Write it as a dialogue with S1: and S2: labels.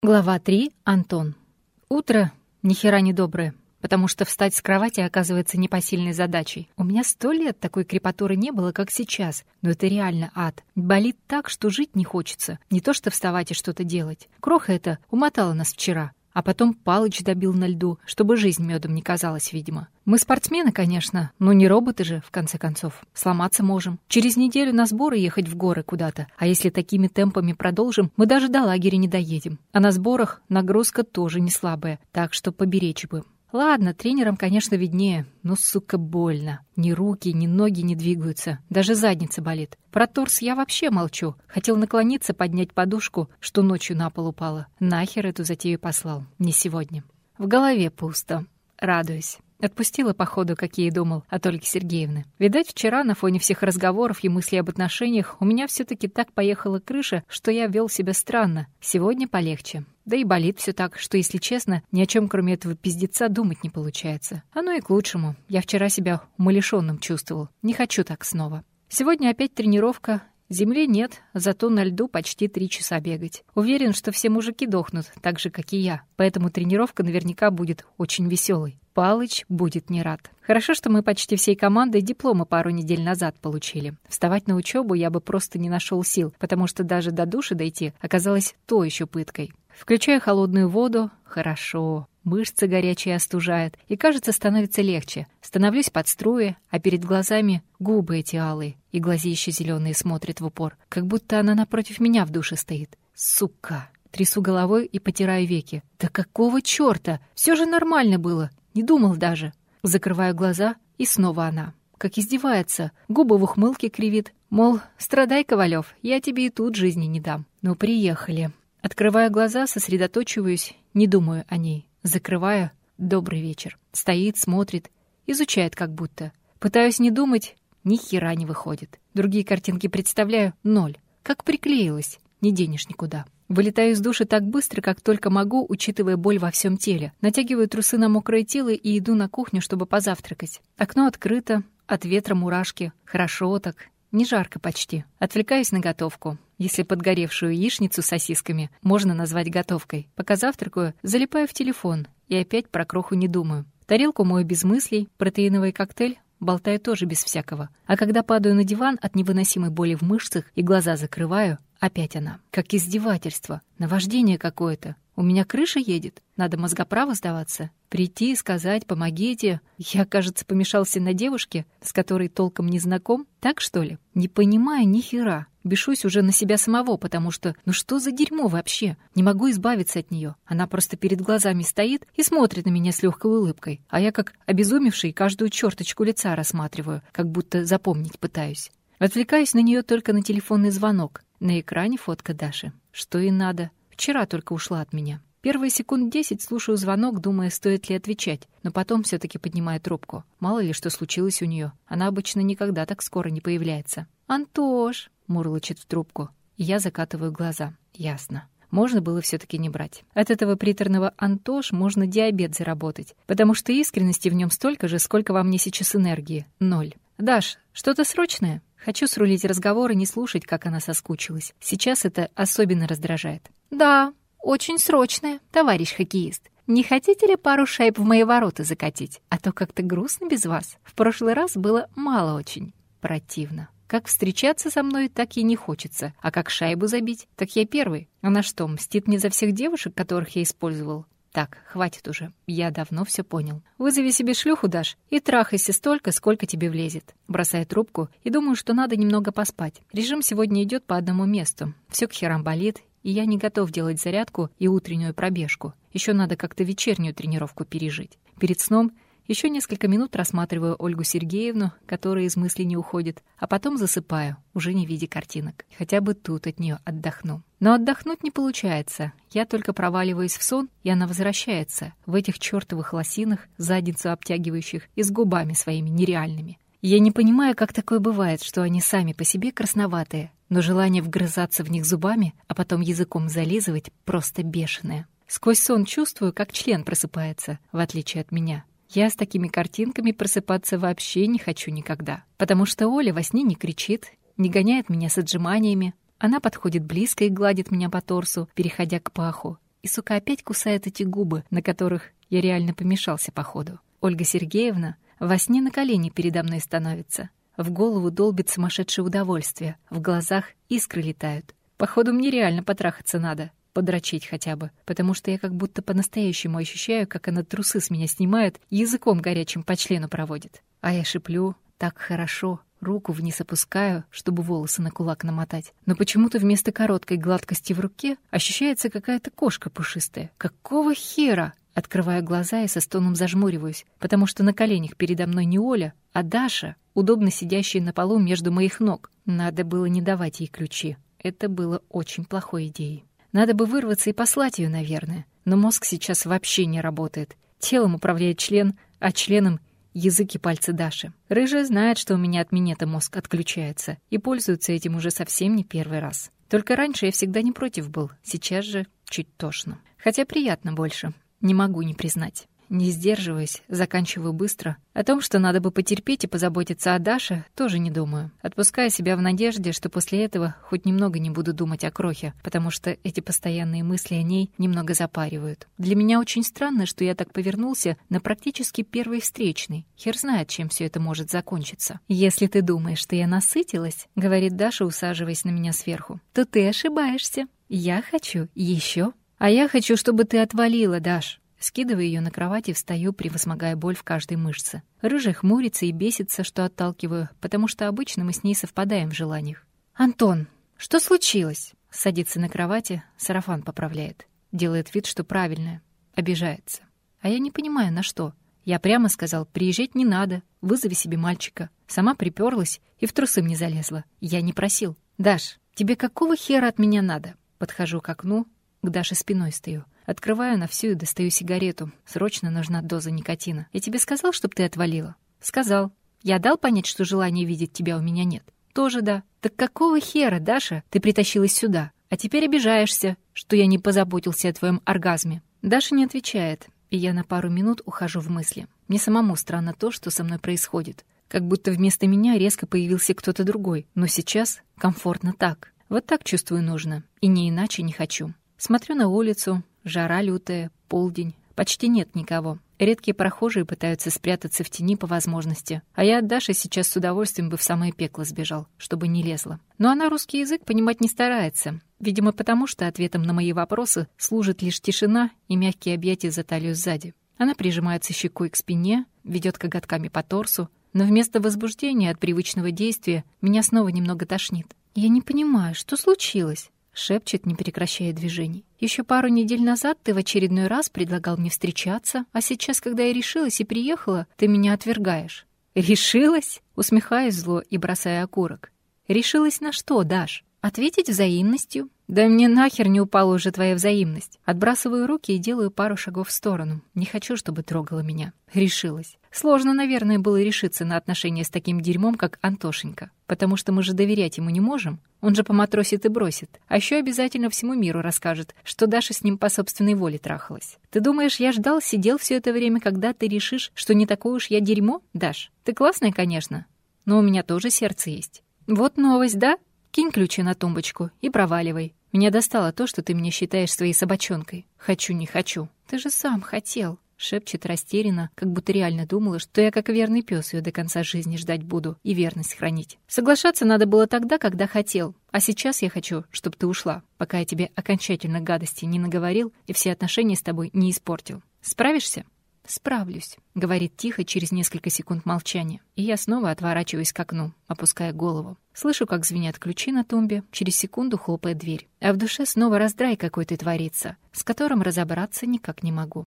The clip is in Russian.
S1: Глава 3. Антон. Утро ни хера не доброе, потому что встать с кровати оказывается непосильной задачей. У меня сто лет такой крепатуры не было, как сейчас, но это реально ад. Болит так, что жить не хочется, не то что вставать и что-то делать. Кроха это умотала нас вчера. А потом Палыч добил на льду, чтобы жизнь медом не казалась, видимо. Мы спортсмены, конечно, но не роботы же, в конце концов. Сломаться можем. Через неделю на сборы ехать в горы куда-то. А если такими темпами продолжим, мы даже до лагеря не доедем. А на сборах нагрузка тоже не слабая, так что поберечь бы. Ладно, тренерам, конечно, виднее, но, сука, больно. Ни руки, ни ноги не двигаются, даже задница болит. Про торс я вообще молчу. Хотел наклониться, поднять подушку, что ночью на пол упала. Нахер эту затею послал. Не сегодня. В голове пусто. Радуюсь. Отпустила, походу, как я и думал, от Ольги Сергеевны. Видать, вчера на фоне всех разговоров и мыслей об отношениях у меня все таки так поехала крыша, что я вел себя странно. Сегодня полегче. Да и болит все так, что, если честно, ни о чем кроме этого пиздеца думать не получается. Оно и к лучшему. Я вчера себя умалишенным чувствовал. Не хочу так снова. Сегодня опять тренировка, Земли нет, зато на льду почти три часа бегать. Уверен, что все мужики дохнут, так же, как и я. Поэтому тренировка наверняка будет очень веселой. Палыч будет не рад. Хорошо, что мы почти всей командой дипломы пару недель назад получили. Вставать на учебу я бы просто не нашел сил, потому что даже до души дойти оказалось то еще пыткой. Включаю холодную воду. Хорошо. Мышцы горячие остужают. И, кажется, становится легче. Становлюсь под струи, а перед глазами губы эти алые. И глазища зеленые смотрят в упор. Как будто она напротив меня в душе стоит. Сука. Трясу головой и потираю веки. Да какого черта? Все же нормально было. Не думал даже. Закрываю глаза, и снова она. Как издевается. Губы в ухмылке кривит. Мол, страдай, Ковалев, я тебе и тут жизни не дам. Ну, приехали. Открывая глаза, сосредоточиваюсь, не думаю о ней. Закрываю. Добрый вечер. Стоит, смотрит, изучает как будто. Пытаюсь не думать, ни хера не выходит. Другие картинки представляю — ноль. Как приклеилась, не денешь никуда. Вылетаю из души так быстро, как только могу, учитывая боль во всем теле. Натягиваю трусы на мокрое тело и иду на кухню, чтобы позавтракать. Окно открыто, от ветра мурашки. Хорошо так, не жарко почти. Отвлекаюсь на готовку. Если подгоревшую яичницу с сосисками можно назвать готовкой. Пока завтракаю, залипаю в телефон и опять про кроху не думаю. Тарелку мою без мыслей, протеиновый коктейль болтаю тоже без всякого. А когда падаю на диван от невыносимой боли в мышцах и глаза закрываю, опять она. Как издевательство, наваждение какое-то. У меня крыша едет, надо мозгоправо сдаваться. Прийти и сказать «помогите». Я, кажется, помешался на девушке, с которой толком не знаком. Так, что ли? Не понимаю ни хера. Бешусь уже на себя самого, потому что ну что за дерьмо вообще? Не могу избавиться от нее. Она просто перед глазами стоит и смотрит на меня с легкой улыбкой. А я, как обезумевший, каждую черточку лица рассматриваю, как будто запомнить пытаюсь. Отвлекаюсь на нее только на телефонный звонок. На экране фотка Даши. Что и надо. Вчера только ушла от меня. Первые секунд десять слушаю звонок, думая, стоит ли отвечать, но потом все таки поднимаю трубку. Мало ли, что случилось у нее. Она обычно никогда так скоро не появляется. «Антош!» — мурлычет в трубку. я закатываю глаза. Ясно. Можно было все таки не брать. От этого приторного «Антош» можно диабет заработать, потому что искренности в нем столько же, сколько во мне сейчас энергии. Ноль. «Даш, что-то срочное?» Хочу срулить разговор и не слушать, как она соскучилась. Сейчас это особенно раздражает. «Да, очень срочное, товарищ хоккеист. Не хотите ли пару шайб в мои ворота закатить? А то как-то грустно без вас. В прошлый раз было мало очень. Противно. Как встречаться со мной, так и не хочется. А как шайбу забить, так я первый. Она что, мстит мне за всех девушек, которых я использовал? Так, хватит уже. Я давно все понял. Вызови себе шлюху, Даш, и трахайся столько, сколько тебе влезет. Бросаю трубку и думаю, что надо немного поспать. Режим сегодня идет по одному месту. Все к херам болит, и я не готов делать зарядку и утреннюю пробежку. Еще надо как-то вечернюю тренировку пережить. Перед сном еще несколько минут рассматриваю Ольгу Сергеевну, которая из мыслей не уходит, а потом засыпаю, уже не видя картинок. Хотя бы тут от нее отдохну. Но отдохнуть не получается. Я только проваливаюсь в сон, и она возвращается в этих чертовых лосинах, задницу обтягивающих и с губами своими нереальными. Я не понимаю, как такое бывает, что они сами по себе красноватые, но желание вгрызаться в них зубами, а потом языком зализывать, просто бешеное. Сквозь сон чувствую, как член просыпается, в отличие от меня. Я с такими картинками просыпаться вообще не хочу никогда. Потому что Оля во сне не кричит, не гоняет меня с отжиманиями. Она подходит близко и гладит меня по торсу, переходя к паху. и, сука, опять кусает эти губы, на которых я реально помешался, походу. Ольга Сергеевна во сне на колени передо мной становится. В голову долбит сумасшедшее удовольствие, в глазах искры летают. Походу, мне реально потрахаться надо, подрочить хотя бы, потому что я как будто по-настоящему ощущаю, как она трусы с меня снимает, языком горячим по члену проводит. А я шиплю так хорошо, руку вниз опускаю, чтобы волосы на кулак намотать. Но почему-то вместо короткой гладкости в руке ощущается какая-то кошка пушистая. Какого хера? Открываю глаза и со стоном зажмуриваюсь, потому что на коленях передо мной не Оля, а Даша, удобно сидящая на полу между моих ног. Надо было не давать ей ключи. Это было очень плохой идеей. Надо бы вырваться и послать ее, наверное. Но мозг сейчас вообще не работает. Телом управляет член, а членом — язык и пальцы Даши. Рыжая знает, что у меня от минета мозг отключается, и пользуется этим уже совсем не первый раз. Только раньше я всегда не против был, сейчас же чуть тошно. Хотя приятно больше, не могу не признать. Не сдерживаясь, заканчиваю быстро. О том, что надо бы потерпеть и позаботиться о Даше, тоже не думаю. Отпуская себя в надежде, что после этого хоть немного не буду думать о Крохе, потому что эти постоянные мысли о ней немного запаривают. Для меня очень странно, что я так повернулся на практически первой встречной. Хер знает, чем все это может закончиться. «Если ты думаешь, что я насытилась», — говорит Даша, усаживаясь на меня сверху, — «то ты ошибаешься. Я хочу еще. А я хочу, чтобы ты отвалила, Даш. Скидываю ее на кровать и встаю, превозмогая боль в каждой мышце. Рыжая хмурится и бесится, что отталкиваю, потому что обычно мы с ней совпадаем в желаниях. «Антон, что случилось?» Садится на кровати, сарафан поправляет. Делает вид, что правильное. Обижается. А я не понимаю, на что. Я прямо сказал, приезжать не надо, вызови себе мальчика. Сама приперлась и в трусы мне залезла. Я не просил. «Даш, тебе какого хера от меня надо?» Подхожу к окну, к Даше спиной стою. Открываю на всю и достаю сигарету. Срочно нужна доза никотина. Я тебе сказал, чтоб ты отвалила? Сказал. Я дал понять, что желания видеть тебя у меня нет? Тоже да. Так какого хера, Даша, ты притащилась сюда? А теперь обижаешься, что я не позаботился о твоем оргазме. Даша не отвечает, и я на пару минут ухожу в мысли. Мне самому странно то, что со мной происходит. Как будто вместо меня резко появился кто-то другой. Но сейчас комфортно так. Вот так чувствую нужно. И не иначе не хочу. Смотрю на улицу, Жара лютая, полдень. Почти нет никого. Редкие прохожие пытаются спрятаться в тени по возможности. А я от Даши сейчас с удовольствием бы в самое пекло сбежал, чтобы не лезла. Но она русский язык понимать не старается. Видимо, потому что ответом на мои вопросы служит лишь тишина и мягкие объятия за талию сзади. Она прижимается щекой к спине, ведет коготками по торсу, но вместо возбуждения от привычного действия меня снова немного тошнит. Я не понимаю, что случилось? Шепчет, не прекращая движений. Еще пару недель назад ты в очередной раз предлагал мне встречаться, а сейчас, когда я решилась и приехала, ты меня отвергаешь. Решилась? Усмехаюсь зло и бросая окурок. Решилась на что, Даш? Ответить взаимностью? Да мне нахер не упала уже твоя взаимность. Отбрасываю руки и делаю пару шагов в сторону. Не хочу, чтобы трогала меня. Решилась. Сложно, наверное, было решиться на отношения с таким дерьмом, как Антошенька. Потому что мы же доверять ему не можем. Он же поматросит и бросит. А еще обязательно всему миру расскажет, что Даша с ним по собственной воле трахалась. Ты думаешь, я ждал, сидел все это время, когда ты решишь, что не такое уж я дерьмо, Даш? Ты классная, конечно, но у меня тоже сердце есть. Вот новость, да? Кинь ключи на тумбочку и проваливай. Меня достало то, что ты меня считаешь своей собачонкой. Хочу, не хочу. Ты же сам хотел. Шепчет растерянно, как будто реально думала, что я как верный пес ее до конца жизни ждать буду и верность хранить. Соглашаться надо было тогда, когда хотел. А сейчас я хочу, чтобы ты ушла, пока я тебе окончательно гадости не наговорил и все отношения с тобой не испортил. Справишься? «Справлюсь», — говорит тихо через несколько секунд молчания. И я снова отворачиваюсь к окну, опуская голову. Слышу, как звенят ключи на тумбе, через секунду хлопает дверь. А в душе снова раздрай какой-то творится, с которым разобраться никак не могу.